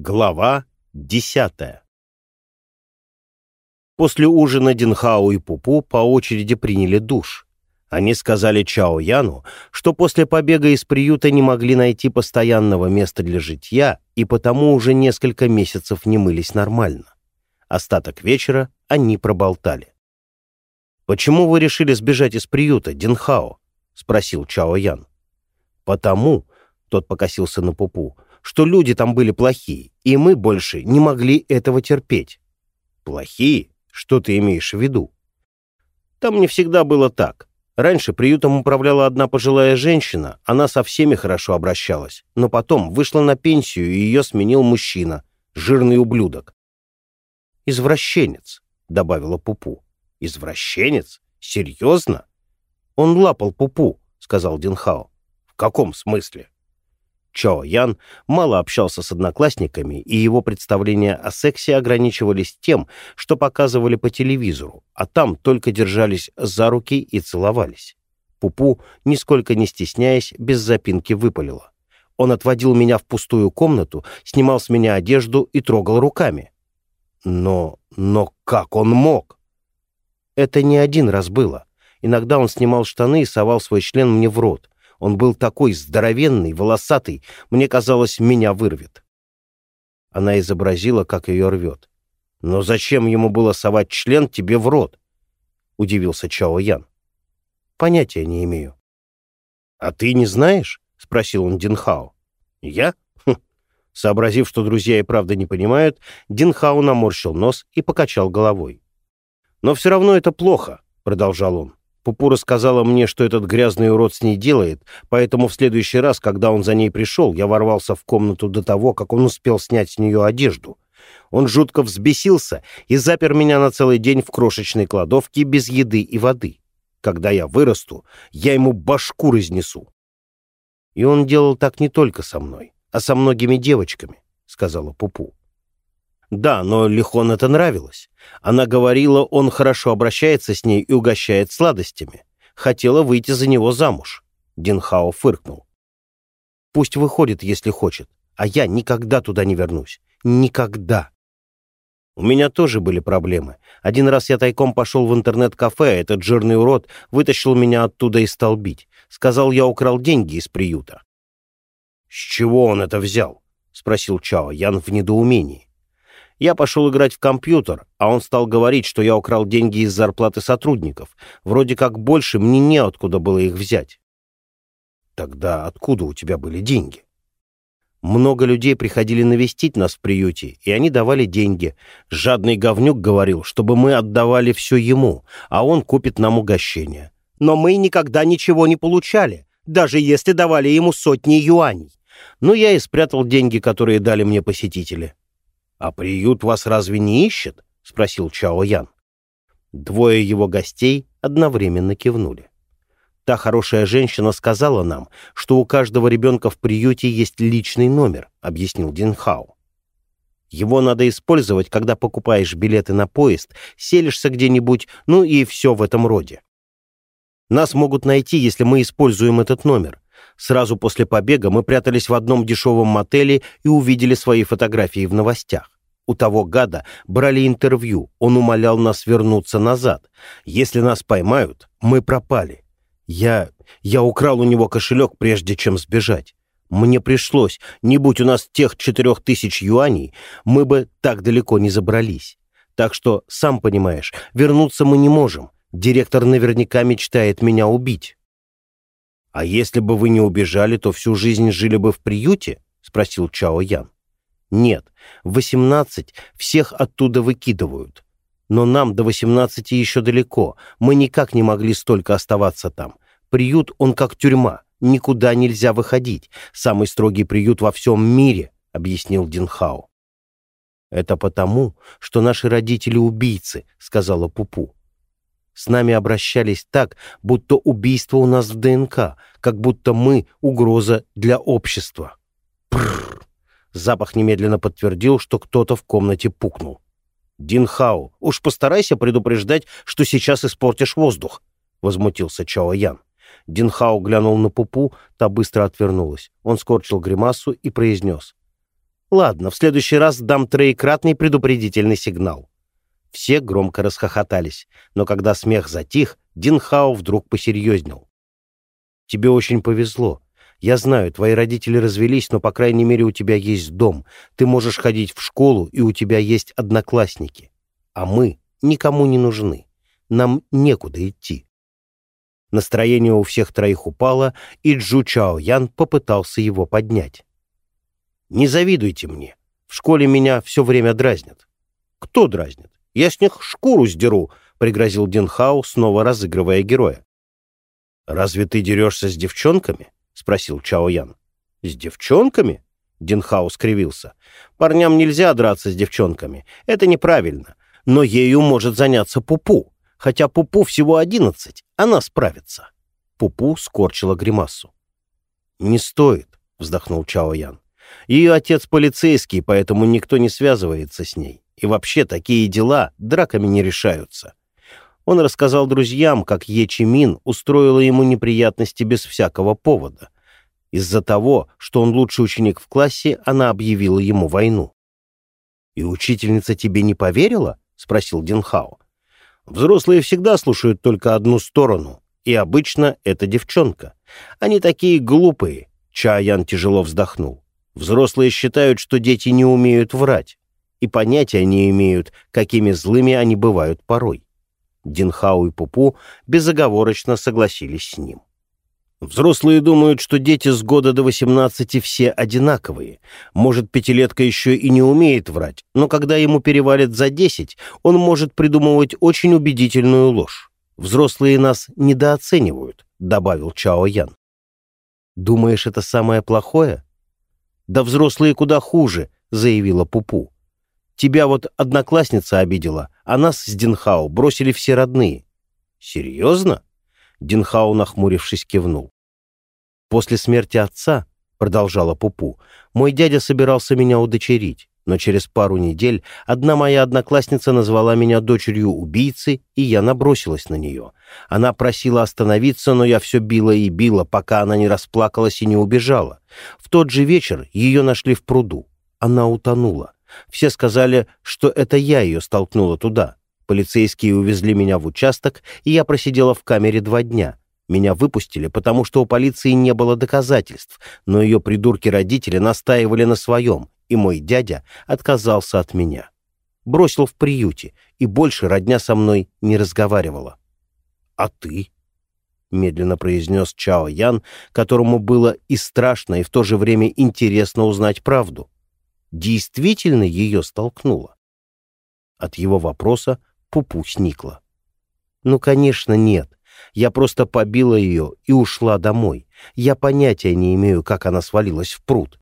Глава десятая После ужина Динхао и Пупу по очереди приняли душ. Они сказали Чао Яну, что после побега из приюта не могли найти постоянного места для житья и потому уже несколько месяцев не мылись нормально. Остаток вечера они проболтали. «Почему вы решили сбежать из приюта, Динхао?» — спросил Чао Ян. «Потому», — тот покосился на Пупу, — «что люди там были плохие, и мы больше не могли этого терпеть». «Плохие? Что ты имеешь в виду?» «Там не всегда было так. Раньше приютом управляла одна пожилая женщина, она со всеми хорошо обращалась, но потом вышла на пенсию, и ее сменил мужчина, жирный ублюдок. «Извращенец», — добавила Пупу. «Извращенец? Серьезно?» «Он лапал Пупу», — сказал Динхао. «В каком смысле?» Чо Ян мало общался с одноклассниками, и его представления о сексе ограничивались тем, что показывали по телевизору, а там только держались за руки и целовались. Пупу, нисколько не стесняясь, без запинки выпалила. Он отводил меня в пустую комнату, снимал с меня одежду и трогал руками. Но... но как он мог? Это не один раз было. Иногда он снимал штаны и совал свой член мне в рот. Он был такой здоровенный, волосатый, мне казалось, меня вырвет. Она изобразила, как ее рвет. «Но зачем ему было совать член тебе в рот?» — удивился Чао Ян. «Понятия не имею». «А ты не знаешь?» — спросил он Динхао. «Я?» хм. Сообразив, что друзья и правда не понимают, Динхао наморщил нос и покачал головой. «Но все равно это плохо», — продолжал он. Пупу рассказала мне, что этот грязный урод с ней делает, поэтому в следующий раз, когда он за ней пришел, я ворвался в комнату до того, как он успел снять с нее одежду. Он жутко взбесился и запер меня на целый день в крошечной кладовке без еды и воды. Когда я вырасту, я ему башку разнесу. И он делал так не только со мной, а со многими девочками, — сказала Пупу. Да, но Лихон это нравилось. Она говорила, он хорошо обращается с ней и угощает сладостями. Хотела выйти за него замуж. Динхао фыркнул. Пусть выходит, если хочет, а я никогда туда не вернусь. Никогда. У меня тоже были проблемы. Один раз я тайком пошел в интернет-кафе, а этот жирный урод вытащил меня оттуда и стал бить. Сказал, я украл деньги из приюта. «С чего он это взял?» — спросил Чао Ян в недоумении. Я пошел играть в компьютер, а он стал говорить, что я украл деньги из зарплаты сотрудников. Вроде как больше мне неоткуда было их взять. Тогда откуда у тебя были деньги? Много людей приходили навестить нас в приюте, и они давали деньги. Жадный говнюк говорил, чтобы мы отдавали все ему, а он купит нам угощение. Но мы никогда ничего не получали, даже если давали ему сотни юаней. Но я и спрятал деньги, которые дали мне посетители. «А приют вас разве не ищет?» — спросил Чао Ян. Двое его гостей одновременно кивнули. Та хорошая женщина сказала нам, что у каждого ребенка в приюте есть личный номер, объяснил Динхао. Его надо использовать, когда покупаешь билеты на поезд, селишься где-нибудь, ну и все в этом роде. Нас могут найти, если мы используем этот номер. Сразу после побега мы прятались в одном дешевом мотеле и увидели свои фотографии в новостях. У того гада брали интервью, он умолял нас вернуться назад. Если нас поймают, мы пропали. Я... я украл у него кошелек, прежде чем сбежать. Мне пришлось, не будь у нас тех четырех тысяч юаней, мы бы так далеко не забрались. Так что, сам понимаешь, вернуться мы не можем. Директор наверняка мечтает меня убить. «А если бы вы не убежали, то всю жизнь жили бы в приюте?» — спросил Чао Ян. «Нет, в восемнадцать всех оттуда выкидывают. Но нам до восемнадцати еще далеко, мы никак не могли столько оставаться там. Приют, он как тюрьма, никуда нельзя выходить. Самый строгий приют во всем мире», — объяснил Динхао. «Это потому, что наши родители убийцы», — сказала Пупу. С нами обращались так, будто убийство у нас в ДНК, как будто мы — угроза для общества. Прррр. Запах немедленно подтвердил, что кто-то в комнате пукнул. «Динхау, уж постарайся предупреждать, что сейчас испортишь воздух», — возмутился Чао Ян. Динхау глянул на пупу, та быстро отвернулась. Он скорчил гримасу и произнес. Ладно, в следующий раз дам троекратный предупредительный сигнал. Все громко расхохотались, но когда смех затих, Динхао вдруг посерьезнел. «Тебе очень повезло. Я знаю, твои родители развелись, но, по крайней мере, у тебя есть дом. Ты можешь ходить в школу, и у тебя есть одноклассники. А мы никому не нужны. Нам некуда идти». Настроение у всех троих упало, и Джу Чао Ян попытался его поднять. «Не завидуйте мне. В школе меня все время дразнят». «Кто дразнит? Я с них шкуру сдеру», — пригрозил Динхау, снова разыгрывая героя. «Разве ты дерешься с девчонками?» — спросил Чао Ян. «С девчонками?» — Динхау скривился. «Парням нельзя драться с девчонками. Это неправильно. Но ею может заняться Пупу. Хотя Пупу всего одиннадцать, она справится». Пупу скорчила гримасу. «Не стоит», — вздохнул Чао Ян. «Ее отец полицейский, поэтому никто не связывается с ней. И вообще такие дела драками не решаются. Он рассказал друзьям, как Е устроила ему неприятности без всякого повода. Из-за того, что он лучший ученик в классе, она объявила ему войну. «И учительница тебе не поверила?» — спросил Динхао. «Взрослые всегда слушают только одну сторону, и обычно это девчонка. Они такие глупые», — Чаян тяжело вздохнул. «Взрослые считают, что дети не умеют врать и понятия не имеют, какими злыми они бывают порой. Динхау и Пупу безоговорочно согласились с ним. Взрослые думают, что дети с года до 18 все одинаковые. Может, пятилетка еще и не умеет врать, но когда ему перевалит за 10, он может придумывать очень убедительную ложь. Взрослые нас недооценивают, добавил Чао Ян. Думаешь, это самое плохое? Да взрослые куда хуже, заявила Пупу. Тебя вот одноклассница обидела, а нас с Динхау бросили все родные». «Серьезно?» Динхау, нахмурившись, кивнул. «После смерти отца, — продолжала Пупу, — мой дядя собирался меня удочерить, но через пару недель одна моя одноклассница назвала меня дочерью убийцы, и я набросилась на нее. Она просила остановиться, но я все била и била, пока она не расплакалась и не убежала. В тот же вечер ее нашли в пруду. Она утонула. Все сказали, что это я ее столкнула туда. Полицейские увезли меня в участок, и я просидела в камере два дня. Меня выпустили, потому что у полиции не было доказательств, но ее придурки-родители настаивали на своем, и мой дядя отказался от меня. Бросил в приюте, и больше родня со мной не разговаривала. «А ты?» — медленно произнес Чао Ян, которому было и страшно, и в то же время интересно узнать правду действительно ее столкнула? От его вопроса Пупу сникла. «Ну, конечно, нет. Я просто побила ее и ушла домой. Я понятия не имею, как она свалилась в пруд.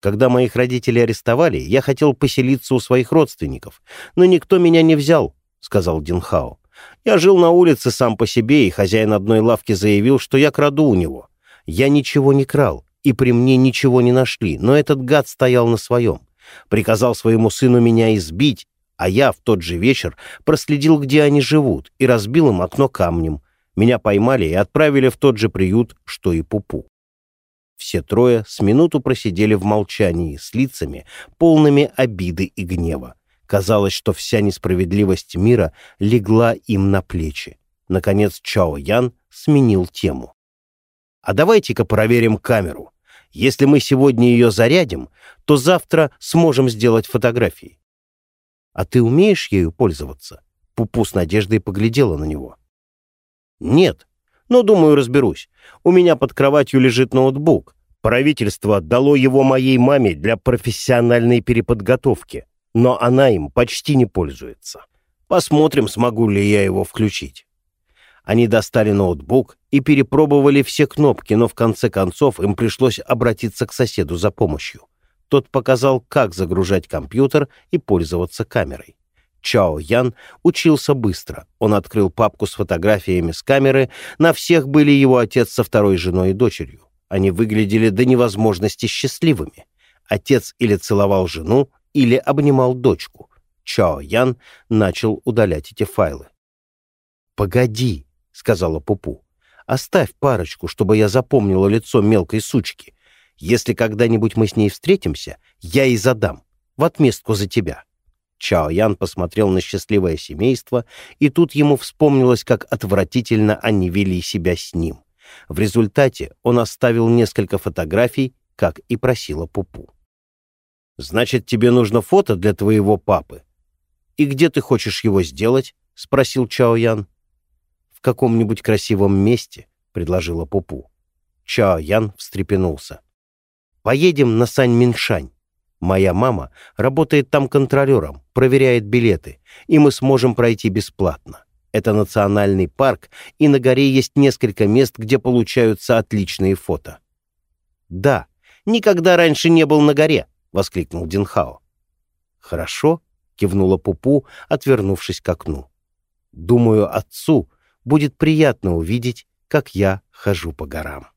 Когда моих родителей арестовали, я хотел поселиться у своих родственников, но никто меня не взял», — сказал Динхао. «Я жил на улице сам по себе, и хозяин одной лавки заявил, что я краду у него. Я ничего не крал и при мне ничего не нашли, но этот гад стоял на своем. Приказал своему сыну меня избить, а я в тот же вечер проследил, где они живут, и разбил им окно камнем. Меня поймали и отправили в тот же приют, что и Пупу. Все трое с минуту просидели в молчании, с лицами, полными обиды и гнева. Казалось, что вся несправедливость мира легла им на плечи. Наконец Чао Ян сменил тему. А давайте-ка проверим камеру. Если мы сегодня ее зарядим, то завтра сможем сделать фотографии. А ты умеешь ею пользоваться? Пупу с надеждой поглядела на него. Нет, но, думаю, разберусь. У меня под кроватью лежит ноутбук. Правительство отдало его моей маме для профессиональной переподготовки, но она им почти не пользуется. Посмотрим, смогу ли я его включить. Они достали ноутбук и перепробовали все кнопки, но в конце концов им пришлось обратиться к соседу за помощью. Тот показал, как загружать компьютер и пользоваться камерой. Чао Ян учился быстро. Он открыл папку с фотографиями с камеры. На всех были его отец со второй женой и дочерью. Они выглядели до невозможности счастливыми. Отец или целовал жену, или обнимал дочку. Чао Ян начал удалять эти файлы. «Погоди», — сказала Пупу. «Оставь парочку, чтобы я запомнила лицо мелкой сучки. Если когда-нибудь мы с ней встретимся, я и задам, в отместку за тебя». Чао Ян посмотрел на счастливое семейство, и тут ему вспомнилось, как отвратительно они вели себя с ним. В результате он оставил несколько фотографий, как и просила Пупу. «Значит, тебе нужно фото для твоего папы. И где ты хочешь его сделать?» — спросил Чао Ян. «В каком-нибудь красивом месте», — предложила Пупу. Чао Ян встрепенулся. «Поедем на Сань-Миншань. Моя мама работает там контролером, проверяет билеты, и мы сможем пройти бесплатно. Это национальный парк, и на горе есть несколько мест, где получаются отличные фото». «Да, никогда раньше не был на горе», — воскликнул Динхао. «Хорошо», — кивнула Пупу, отвернувшись к окну. «Думаю, отцу будет приятно увидеть, как я хожу по горам».